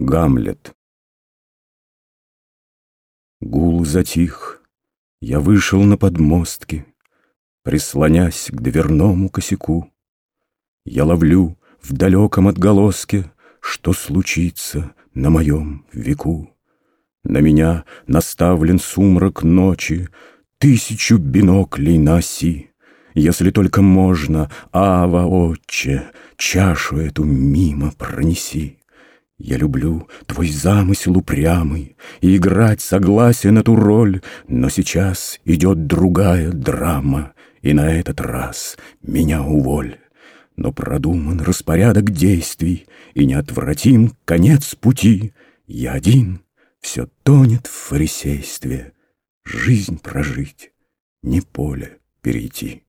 Гамлет Гул затих, я вышел на подмостки, Прислонясь к дверному косяку. Я ловлю в далеком отголоске, Что случится на моем веку. На меня наставлен сумрак ночи, Тысячу биноклей на оси. Если только можно, Ава, отче, Чашу эту мимо пронеси. Я люблю твой замысел упрямый И играть согласен эту роль, Но сейчас идет другая драма, И на этот раз меня уволь. Но продуман распорядок действий, И неотвратим конец пути. Я один, все тонет в фарисействе, Жизнь прожить, не поле перейти.